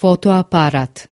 fotoaparat.